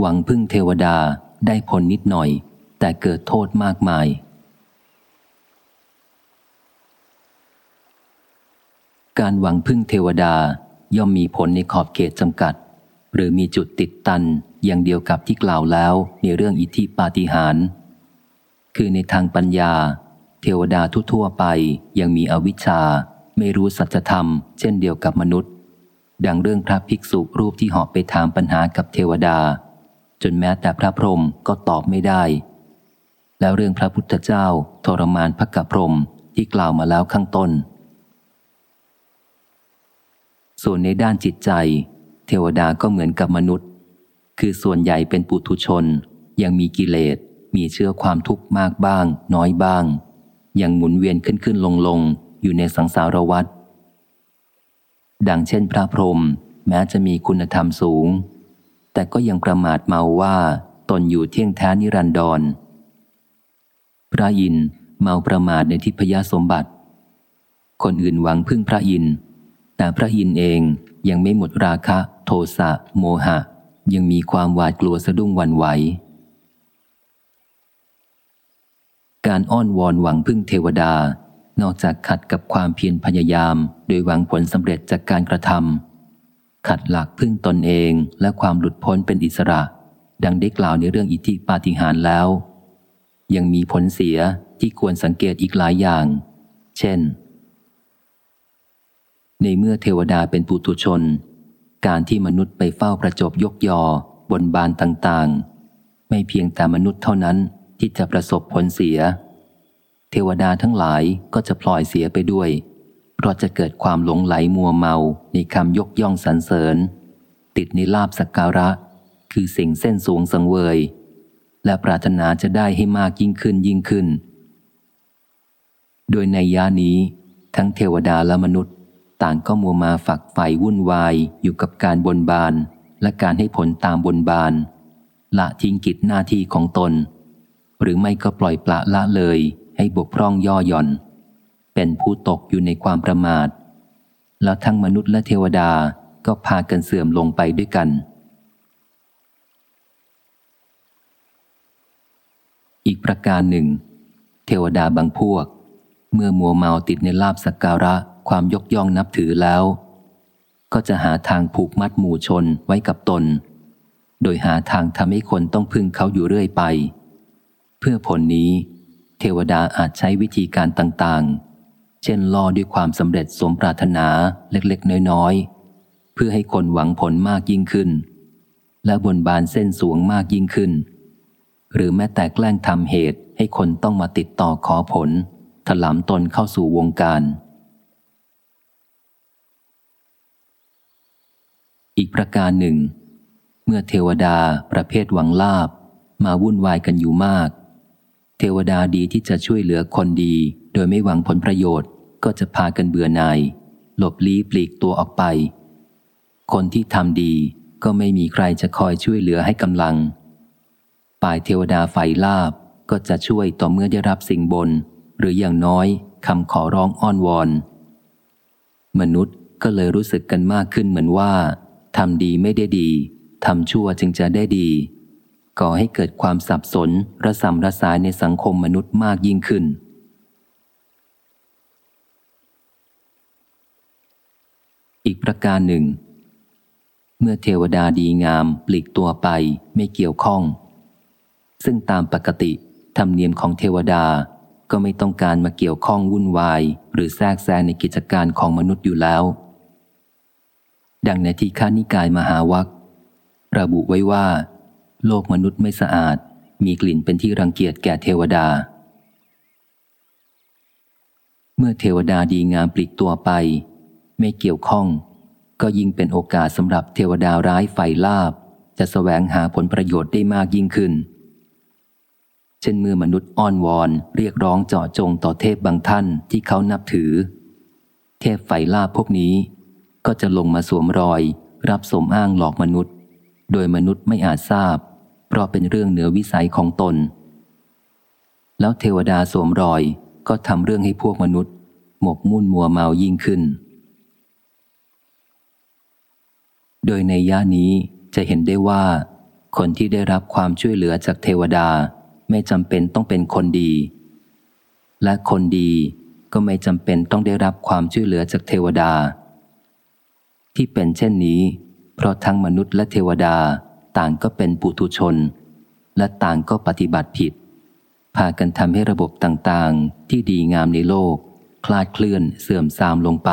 หวังพึ่งเทวดาได้ผลนิดหน่อย แต่เกิดโทษมากมาย การหวังพึ่งเทวดาย่อมมีผลในขอบเขตจำกัด หรือมีจุดติดตันอย่างเดียวกับที่กล่าวแล้วในเรื่องอิทธิปาฏิหาริย์คือในทางปัญญา เทวดาทั่วๆไปยังมีอวิชชา ไม่รู้สัจธรรม เช่นเดียวกับมนุษย์ ดังเรื่องพระภิกษุรูปที่หอบไปถามปัญหากับเทวดา จนแม้แต่พระพรหมก็ตอบไม่ได้ แล้วเรื่องพระพุทธเจ้าทรมานพระกัพรหมที่กล่าวมาแล้วข้างต้น ส่วนในด้านจิตใจ เทวดาก็เหมือนกับมนุษย์ คือส่วนใหญ่เป็นปุถุชน ยังมีกิเลสมีเชื้อความทุกข์มากบ้าง น้อยบ้าง ยังหมุนเวียนขึ้นขึ้นลงลงอยู่ในสังสารวัฏดังเช่นพระพรหมแม้จะมีคุณธรรมสูง แต่ก็ยังประมาทเมาว่า ตนอยู่เที่ยงแท้นิรันดร พระอินเมาประมาทในทิพยสมบัติ คนอื่นหวังพึ่งพระอินแต่พระอินเองยังไม่หมดราคะ โทสะโมหะ ยังมีความหวาดกลัวสะดุ้งวันไหว การอ้อนวอนหวังพึ่งเทวดา นอกจากขัดกับความเพียรพยายาม โดยหวังผลสำเร็จจากการกระทำ ขัดหลักพึ่งตนเองและความหลุดพ้นเป็นอิสระ ดังได้กล่าวในเรื่องอิทธิปาฏิหาริย์แล้ว ยังมีผลเสียที่ควรสังเกตอีกหลายอย่าง เช่น ในเมื่อเทวดาเป็นปุถุชน การที่มนุษย์ไปเฝ้าประจบยกยอบนบานต่างๆ ไม่เพียงแต่มนุษย์เท่านั้นที่จะประสบผลเสีย เทวดาทั้งหลายก็จะพลอยเสียไปด้วย เพราะจะเกิดความหลงไหลมัวเมาในคำยกย่องสรรเสริญ ติดในลาบสักการะ คือสิ่งเส้นสูงสังเวย และปรารถนาจะได้ให้มากยิ่งขึ้นยิ่งขึ้น โดยในยานี้ ทั้งเทวดาและมนุษย์ ต่างก็มัวมาฝักใฝ่วุ่นวายอยู่กับการบนบาน และการให้ผลตามบนบาน ละทิ้งกิจหน้าที่ของตน หรือไม่ก็ปล่อยปละละเลยให้บกพร่องย่อหย่อน เป็นผู้ตกอยู่ในความประมาท แล้วทั้งมนุษย์และเทวดาก็พากันเสื่อมลงไปด้วยกัน อีกประการหนึ่ง เทวดาบางพวก เมื่อมัวเมาติดในลาบสักการะความยกย่องนับถือแล้ว ก็จะหาทางผูกมัดหมู่ชนไว้กับตน โดยหาทางทำให้คนต้องพึ่งเขาอยู่เรื่อยไป เพื่อผลนี้ เทวดาอาจใช้วิธีการต่างๆ เช่นล่อด้วยความสำเร็จสมปรารถนาเล็กๆ น้อยๆ เพื่อให้คนหวังผลมากยิ่งขึ้น และบนบานเส้นสูงมากยิ่งขึ้น หรือแม้แต่แกล้งทำเหตุให้คนต้องมาติดต่อขอผล ถลำตนเข้าสู่วงการ อีกประการหนึ่ง เมื่อเทวดาประเภทหวังลาบมาวุ่นวายกันอยู่มาก เทวดาดีที่จะช่วยเหลือคนดี โดยไม่หวังผลประโยชน์ก็จะพากันเบื่อหน่าย หลบลี้ปลีกตัวออกไป คนที่ทำดีก็ไม่มีใครจะคอยช่วยเหลือให้กำลังฝ่ายเทวดาฝ่ายลาบก็จะช่วยต่อเมื่อได้รับสิ่งบน หรืออย่างน้อยคำขอร้องอ้อนวอน มนุษย์ก็เลยรู้สึกกันมากขึ้นเหมือนว่าทำดีไม่ได้ดีทำชั่วจึงจะได้ดี ก่อให้เกิดความสับสนระสำระสายในสังคมมนุษย์มากยิ่งขึ้น อีกประการหนึ่ง เมื่อเทวดาดีงามปลีกตัวไปไม่เกี่ยวข้อง ซึ่งตามปกติธรรมเนียมของเทวดาก็ไม่ต้องการมาเกี่ยวข้องวุ่นวาย หรือแทรกแซงในกิจการของมนุษย์อยู่แล้ว ดังในที่ข้านิกายมหาวัคระบุไว้ว่า โลกมนุษย์ไม่สะอาด มีกลิ่นเป็นที่รังเกียจแก่เทวดา เมื่อเทวดาดีงามปลีกตัวไป ไม่เกี่ยวข้อง ก็ยิ่งเป็นโอกาสสำหรับเทวดาร้ายไฟลาบ จะสแสวงหาผลประโยชน์ได้มากยิ่งขึ้น เช่นเมื่อมนุษย์อ้อนวอนเรียกร้องเจาะจงต่อเทพบางท่านที่เขานับถือ เทพไฟลาบพวกนี้ ก็จะลงมาสวมรอย รับสมอ้างหลอกมนุษย์ โดยมนุษย์ไม่อาจทราบ เพราะเป็นเรื่องเหนือวิสัยของตน แล้วเทวดาสวมรอยก็ทำเรื่องให้พวกมนุษย์ หมกมุ่นมัวเมายิ่งขึ้น โดยในย่านี้จะเห็นได้ว่า คนที่ได้รับความช่วยเหลือจากเทวดาไม่จำเป็นต้องเป็นคนดี และคนดีก็ไม่จำเป็นต้องได้รับความช่วยเหลือจากเทวดา ที่เป็นเช่นนี้ เพราะทั้งมนุษย์และเทวดาต่างก็เป็นปุถุชน และต่างก็ปฏิบัติผิด พากันทำให้ระบบต่างๆ ที่ดีงามในโลก คลาดเคลื่อนเสื่อมทรามลงไป